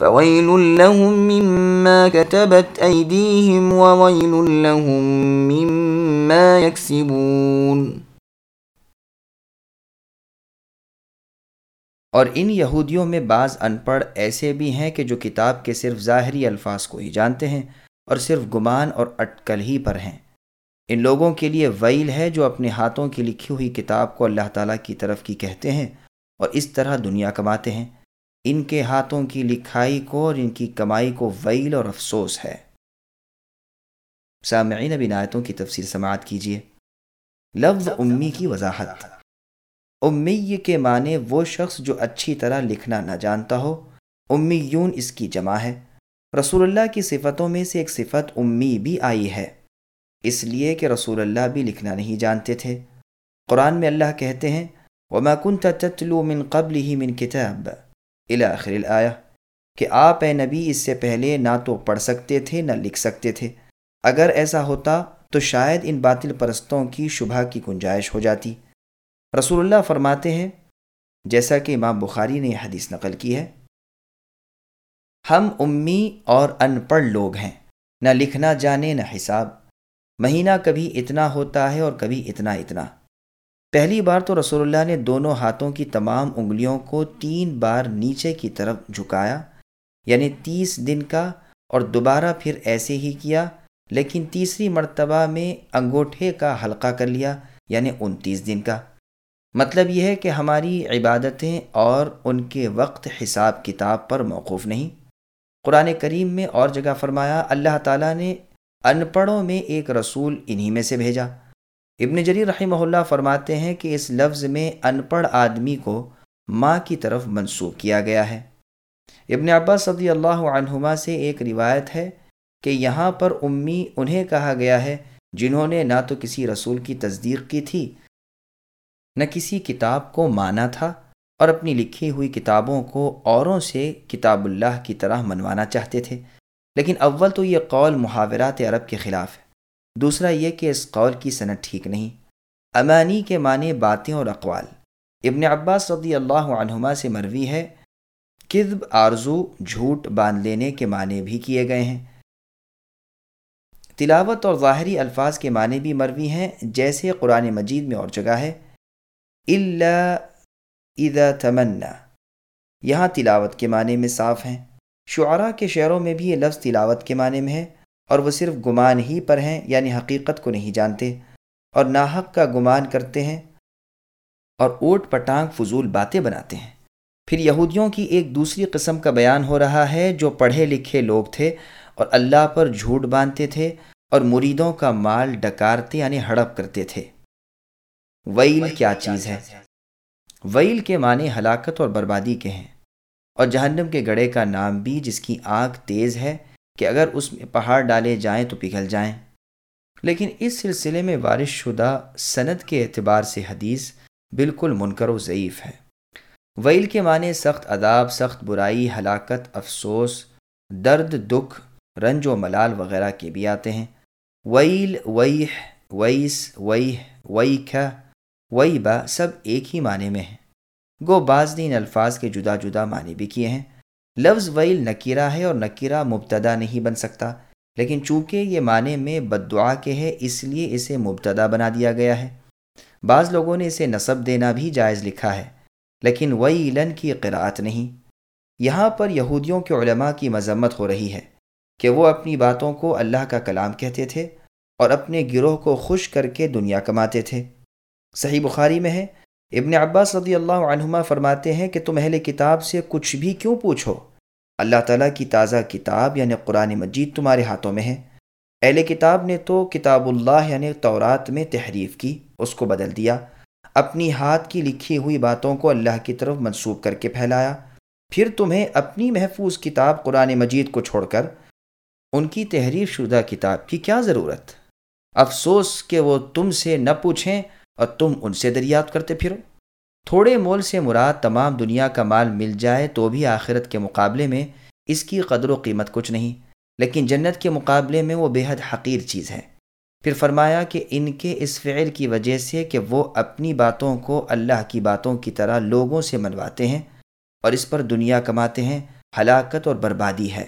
فويل لهم مما كتبت أيديهم وويل لهم مما يكسبون اور ان یہودیوں میں بعض ان پڑھ ایسے بھی ہیں کہ جو کتاب کے صرف ظاہری الفاظ کو ہی جانتے ہیں اور صرف گمان اور اٹکل ہی پر ہیں۔ ان لوگوں کے لیے ویل ہے جو اپنے ہاتھوں کی لکھی ہوئی کتاب کو اللہ تعالیٰ کی طرف کی کہتے ہیں اور اس طرح دنیا کماتے ہیں۔ ان کے ہاتھوں کی لکھائی کو اور ان کی کمائی کو ویل اور افسوس ہے۔ سامعین بنایتوں کی تفصیل سماعت کیجیے لفظ امی کی وضاحت۔ امی کے معنی وہ شخص جو اچھی طرح لکھنا نہ جانتا ہو۔ امیون اس کی جمع ہے۔ رسول اللہ کی صفتوں میں سے ایک صفت امی بھی آئی ہے۔ اس لیے کہ رسول اللہ بھی لکھنا نہیں جانتے تھے۔ قرآن میں اللہ کہتے ہیں، وما كنت تتلو من قبله من کتاب آخر الآیہ کہ آپ اے نبی اس سے پہلے نہ تو پڑھ سکتے تھے نہ لکھ سکتے تھے۔ اگر ایسا ہوتا تو شاید ان باطل پرستوں کی شبہ کی گنجائش ہو جاتی۔ رسول اللہ فرماتے ہیں، جیسا کہ امام بخاری نے یہ حدیث نقل کی ہے، ہم امی اور ان پڑھ لوگ ہیں، نہ لکھنا جانے نہ حساب۔ مہینہ کبھی اتنا ہوتا ہے اور کبھی اتنا اتنا۔ پہلی بار تو رسول اللہ نے دونوں ہاتھوں کی تمام انگلیوں کو تین بار نیچے کی طرف جھکایا یعنی تیس دن کا، اور دوبارہ پھر ایسے ہی کیا، لیکن تیسری مرتبہ میں انگوٹھے کا حلقہ کر لیا یعنی انتیس دن کا۔ مطلب یہ ہے کہ ہماری عبادتیں اور ان کے وقت حساب کتاب پر موقف نہیں۔ قرآن کریم میں اور جگہ فرمایا، اللہ تعالیٰ نے ان پڑھوں میں ایک رسول انہی میں سے بھیجا۔ ابن جری رحمہ اللہ فرماتے ہیں کہ اس لفظ میں ان پڑھ آدمی کو ماں کی طرف منسوخ کیا گیا ہے۔ ابن عباس صدی اللہ عنہما سے ایک روایت ہے کہ یہاں پر امی انہیں کہا گیا ہے جنہوں نے نہ تو کسی رسول کی تصدیق کی تھی، نہ کسی کتاب کو مانا تھا اور اپنی لکھی ہوئی کتابوں کو اوروں سے کتاب اللہ کی طرح منوانا چاہتے تھے۔ لیکن اول تو یہ قول محاورات عرب کے خلاف ہے۔ دوسرا یہ کہ اس قول کی صنعت ٹھیک نہیں۔ امانی کے معنی باتیں اور اقوال۔ ابن عباس رضی اللہ عنہما سے مروی ہے، کذب، آرزو، جھوٹ باندھ لینے کے معنی بھی کیے گئے ہیں۔ تلاوت اور ظاہری الفاظ کے معنی بھی مروی ہیں، جیسے قرآن مجید میں اور جگہ ہے۔ اللہ اذا تمنا۔ یہاں تلاوت کے معنی میں صاف ہیں۔ شعراء کے شعروں میں بھی یہ لفظ تلاوت کے معنی میں ہے۔ اور وہ صرف گمان ہی پر ہیں یعنی حقیقت کو نہیں جانتے، اور ناحق کا گمان کرتے ہیں اور اوٹ پٹانگ فضول باتیں بناتے ہیں۔ پھر یہودیوں کی ایک دوسری قسم کا بیان ہو رہا ہے، جو پڑھے لکھے لوگ تھے اور اللہ پر جھوٹ باندھتے تھے اور مریدوں کا مال ڈکارتے یعنی ہڑپ کرتے تھے۔ ویل کیا چیز ہے؟ ویل کے معنی ہلاکت اور بربادی کے ہیں، اور جہنم کے گڑے کا نام بھی جس کی آنکھ تیز ہے کہ اگر اس میں پہاڑ ڈالے جائیں تو پگھل جائیں۔ لیکن اس سلسلے میں وارث شدہ صنعت کے اعتبار سے حدیث بالکل منکر و ضعیف ہے۔ ویل کے معنی سخت اداب سخت برائی، ہلاکت، افسوس، درد، دکھ، رنج و ملال وغیرہ کے بھی آتے ہیں۔ ویل، ویح، ویس، ویح وئی کھا وئی با سب ایک ہی معنی میں ہیں۔ گو بعض نے ان الفاظ کے جدا جدا معنی بھی کیے ہیں۔ لفظ ویل نکیرہ ہے اور نکیرہ مبتدا نہیں بن سکتا۔ لیکن چونکہ یہ معنی میں بد دعا کے ہے، اس لیے اسے مبتدا بنا دیا گیا ہے۔ بعض لوگوں نے اسے نصب دینا بھی جائز لکھا ہے، لیکن ویلن کی قرآت نہیں۔ یہاں پر یہودیوں کے علماء کی مذمت ہو رہی ہے کہ وہ اپنی باتوں کو اللہ کا کلام کہتے تھے اور اپنے گروہ کو خوش کر کے دنیا کماتے تھے۔ صحیح بخاری میں ہے، ابن عباس رضی اللہ عنہما فرماتے ہیں کہ تم اہل کتاب سے کچھ بھی کیوں پوچھو؟ اللہ تعالیٰ کی تازہ کتاب یعنی قرآن مجید تمہارے ہاتھوں میں ہے۔ اہل کتاب نے تو کتاب اللہ یعنی تورات میں تحریف کی، اس کو بدل دیا۔ اپنی ہاتھ کی لکھی ہوئی باتوں کو اللہ کی طرف منسوخ کر کے پھیلایا۔ پھر تمہیں اپنی محفوظ کتاب قرآن مجید کو چھوڑ کر ان کی تحریر شدہ کتاب کی کیا ضرورت؟ افسوس کہ وہ تم سے نہ پوچھیں اور تم ان سے دریافت کرتے پھرو۔ تھوڑے مول سے مراد تمام دنیا کا مال مل جائے تو بھی آخرت کے مقابلے میں اس کی قدر و قیمت کچھ نہیں، لیکن جنت کے مقابلے میں وہ بے حد حقیر چیز ہے۔ پھر فرمایا کہ ان کے اس فعل کی وجہ سے کہ وہ اپنی باتوں کو اللہ کی باتوں کی طرح لوگوں سے منواتے ہیں اور اس پر دنیا کماتے ہیں، ہلاکت اور بربادی ہے۔